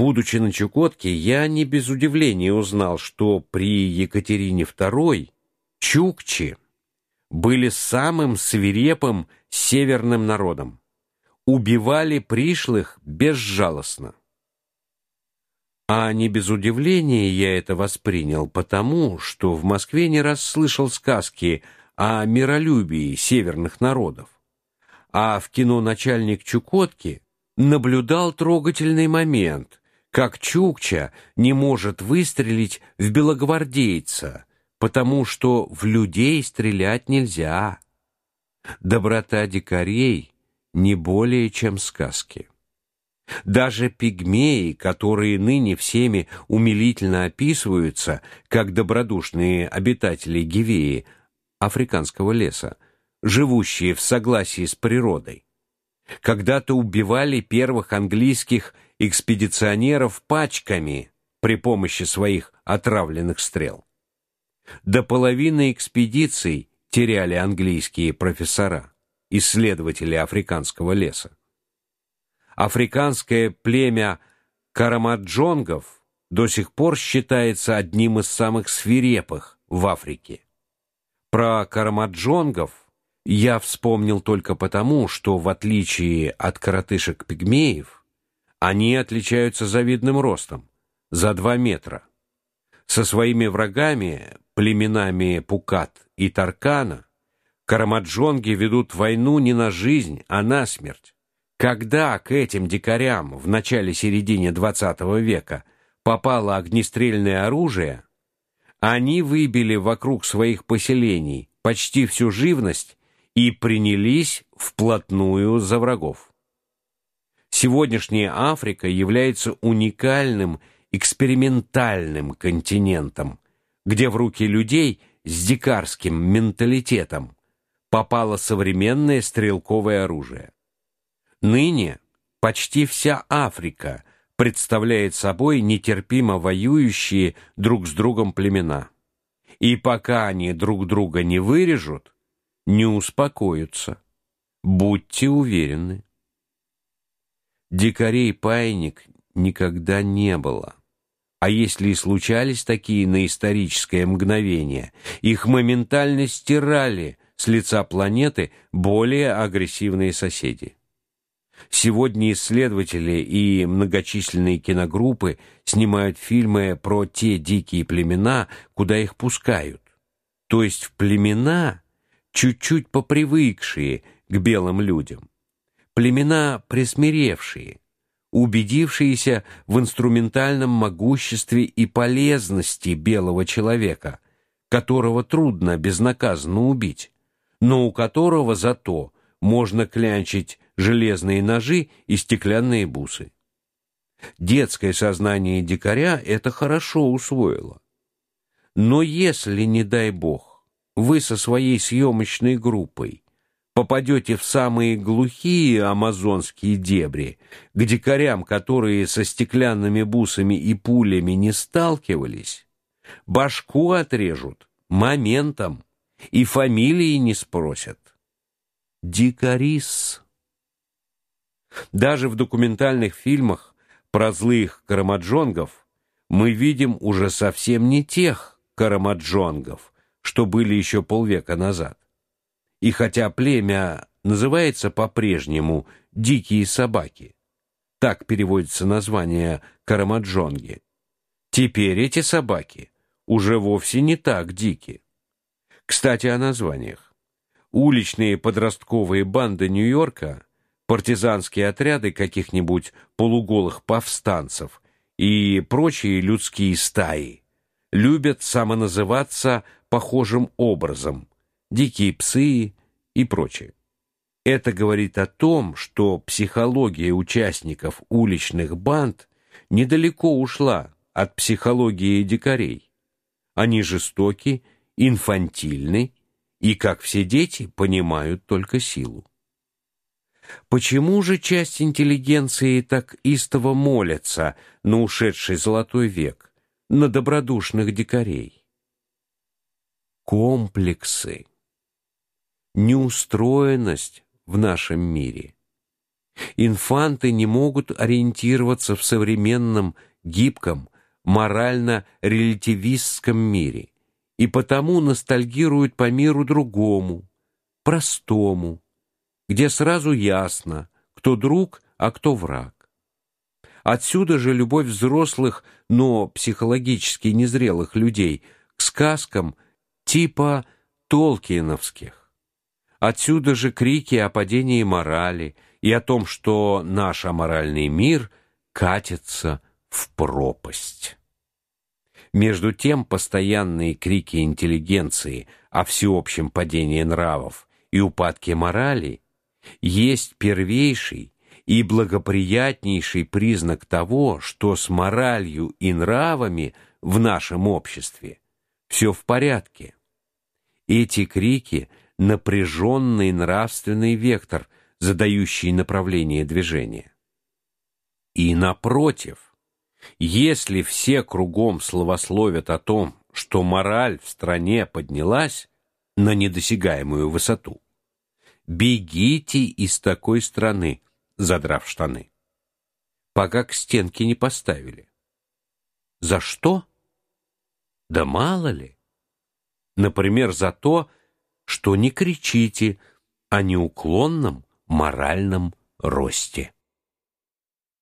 Будучи на Чукотке, я не без удивления узнал, что при Екатерине II чукчи были самым свирепым северным народом. Убивали пришлых безжалостно. А не без удивления я это воспринял, потому что в Москве не раз слышал сказки о миролюбии северных народов. А в кино Начальник Чукотки наблюдал трогательный момент, как Чукча не может выстрелить в белогвардейца, потому что в людей стрелять нельзя. Доброта дикарей не более чем сказки. Даже пигмеи, которые ныне всеми умилительно описываются как добродушные обитатели Гивеи, африканского леса, живущие в согласии с природой, когда-то убивали первых английских экспедиционеров пачками при помощи своих отравленных стрел. До половины экспедиций теряли английские профессора, исследователи африканского леса африканское племя карамаджонгов до сих пор считается одним из самых свирепых в Африке. Про карамаджонгов я вспомнил только потому, что в отличие от коротышек-пигмеев, они отличаются завидным ростом, за два метра. Со своими врагами, племенами Пукат и Таркана, карамаджонги ведут войну не на жизнь, а на смерть. Когда к этим дикарям в начале-середине XX века попало огнестрельное оружие, они выбили вокруг своих поселений почти всю живность и принялись вплотную за врагов. Сегодняшняя Африка является уникальным экспериментальным континентом, где в руки людей с дикарским менталитетом попало современное стрелковое оружие. Ныне почти вся Африка представляет собой нетерпимо воюющие друг с другом племена. И пока они друг друга не вырежут, не успокоятся. Будьте уверены. Дикарей паек никогда не было. А если и случались такие на историческое мгновение, их моментально стирали с лица планеты более агрессивные соседи. Сегодня исследователи и многочисленные киногруппы снимают фильмы про те дикие племена, куда их пускают. То есть в племена, чуть-чуть попривыкшие к белым людям. Племена присмиревшие, убедившиеся в инструментальном могуществе и полезности белого человека, которого трудно безнаказанно убить, но у которого зато можно клянчить железные ножи и стеклянные бусы. Детское сознание дикаря это хорошо усвоило. Но если, не дай бог, вы со своей съемочной группой попадете в самые глухие амазонские дебри, к дикарям, которые со стеклянными бусами и пулями не сталкивались, башку отрежут моментом и фамилии не спросят. Дикарис даже в документальных фильмах про злых карамаджонгов мы видим уже совсем не тех карамаджонгов, что были еще полвека назад. И хотя племя называется по-прежнему дикие собаки, так переводится название карамаджонги. Теперь эти собаки уже вовсе не так дики. Кстати, о названиях. Уличные подростковые банды Нью-Йорка партизанские отряды каких-нибудь полуголых повстанцев и прочие людские стаи любят самоназываться похожим образом: дикие псы и прочее. Это говорит о том, что психология участников уличных банд недалеко ушла от психологии дикарей. Они жестоки, инфантильны и, как все дети, понимают только силу. Почему же часть интеллигенции так истово молится на ушедший золотой век, на добродушных дикарей? Комплексы, неустроенность в нашем мире. Инфанты не могут ориентироваться в современном, гибком, морально-релятивистском мире и потому ностальгируют по миру другому, простому, где сразу ясно, кто друг, а кто враг. Отсюда же любовь взрослых, но психологически незрелых людей к сказкам типа Толкиеновских. Отсюда же крики о падении морали и о том, что наш аморальный мир катится в пропасть. Между тем постоянные крики интеллигенции о всеобщем падении нравов и упадке морали есть первейший и благоприятнейший признак того, что с моралью и нравами в нашем обществе все в порядке. Эти крики напряженный нравственный вектор, задающий направление движения. И напротив, если все кругом словословят о том, что мораль в стране поднялась на недосягаемую высоту, бегите из такой страны, задрав штаны, пока к стенке не поставили. За что? Да мало ли. Например, за то, что не кричите о неуклонном моральном росте.